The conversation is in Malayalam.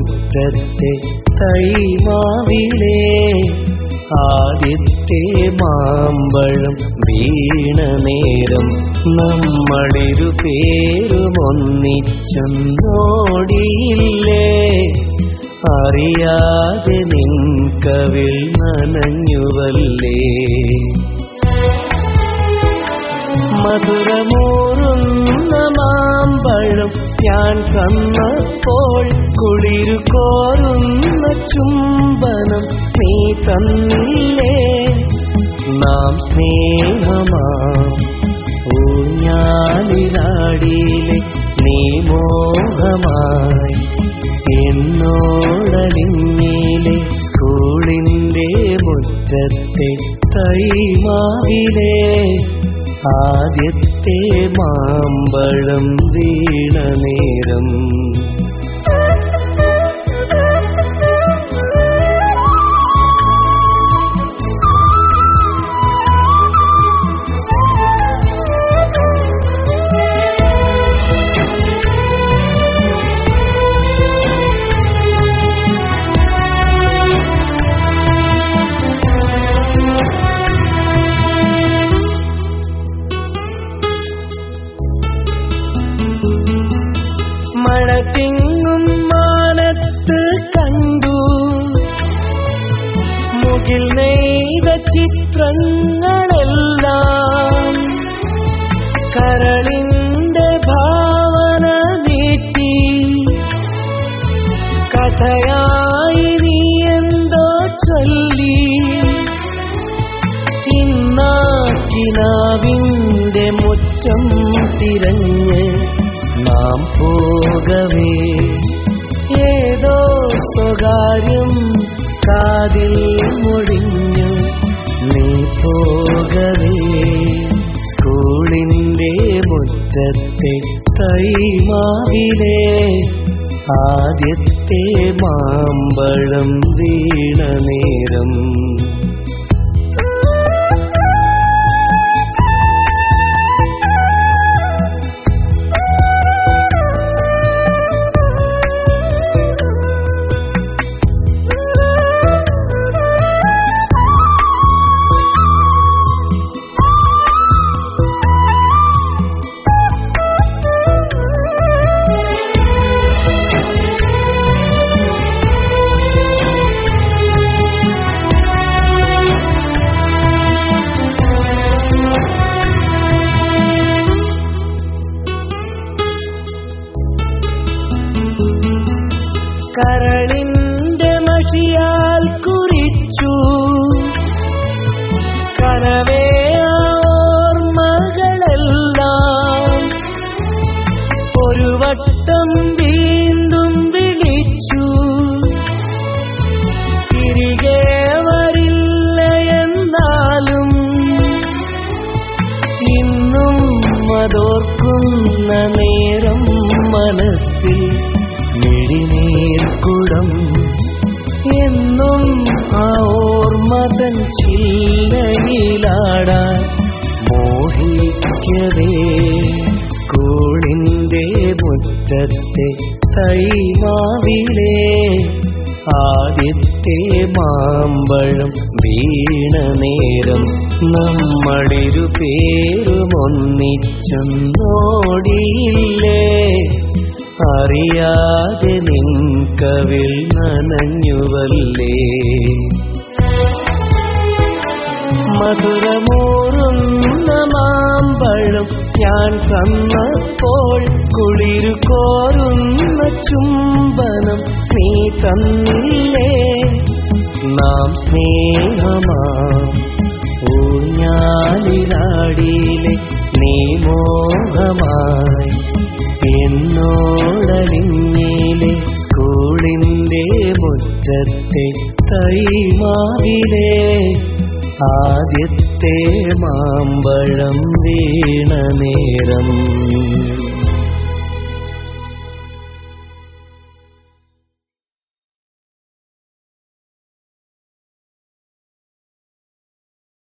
മുറ്റത്തെ തൈമാവിലേ ആദ്യത്തെ മാമ്പഴം വീണ നേരം നമ്മളിരു പേരുമൊന്നിച്ചൊന്നോടിയില്ലേ അറിയാതെ നിൻ കവിൽ നനഞ്ഞുവല്ലേ? മധുരമോറുന്ന മാമ്പഴം ഞാൻ തന്നപ്പോൾ കുളിരു കോരുന്ന ചുംബനം നീ തന്നില്ലേ? നാം സ്നേഹമാം. ഊഞ്ഞാലിനാടിയിലെ നീ മോഹമായി. എന്നോടലിങ്ങിലെ സ്കൂളിന്റെ മുറ്റത്തെ തൈമാവിലെ ആദ്യത്തെ മാമ്പഴം വീണ നേരം മഴ തിങ്ങും മാനത്ത് കണ്ടു. മുകിൽ നെയ്ത ചിത്രങ്ങളെല്ലാം കരളിന്റെ ഭാവന നീട്ടി. കഥയായി നീ എന്തോ ചൊല്ലി. ഇന്നാക്കിനാവിന്റെ മുറ്റം തിരഞ്ഞ് നാം പോകവേ. ഏതോ സ്വകാര്യം കാതിൽ മുടിഞ്ഞു നീ പോകവേ. സ്കൂളിന്റെ മുറ്റത്തെ തൈമാവിലെ ആദ്യത്തെ മാമ്പഴം വീണ നേരം ചില്ലയിലാടാൻ മോഹിക്കവേ. സ്കൂളിന്റെ മുറ്റത്തെ തൈമാവിലേ ആദ്യത്തെ മാമ്പഴം വീണ നേരം നമ്മളിരു പേരുമൊന്നിച്ചൊന്നോടിയില്ലേ. അറിയാതെ നിൻ കവിൾ നനഞ്ഞുവല്ലേ. മധുരമൂറുന്ന മാമ്പഴം ഞാൻ തന്നപ്പോൾ കുളിരു ചുംബനം നീ തന്നില്ലേ? നാം സ്നേഹമാം ഊഞ്ഞാലിരാടിയിലെ നീ മോഹമായി. എന്നോടലിഞ്ഞിലെ സ്കൂളിന്റെ മുറ്റത്തെ തൈമാവിലെ ആദ്യത്തെ മാമ്പഴം വീണ നേരം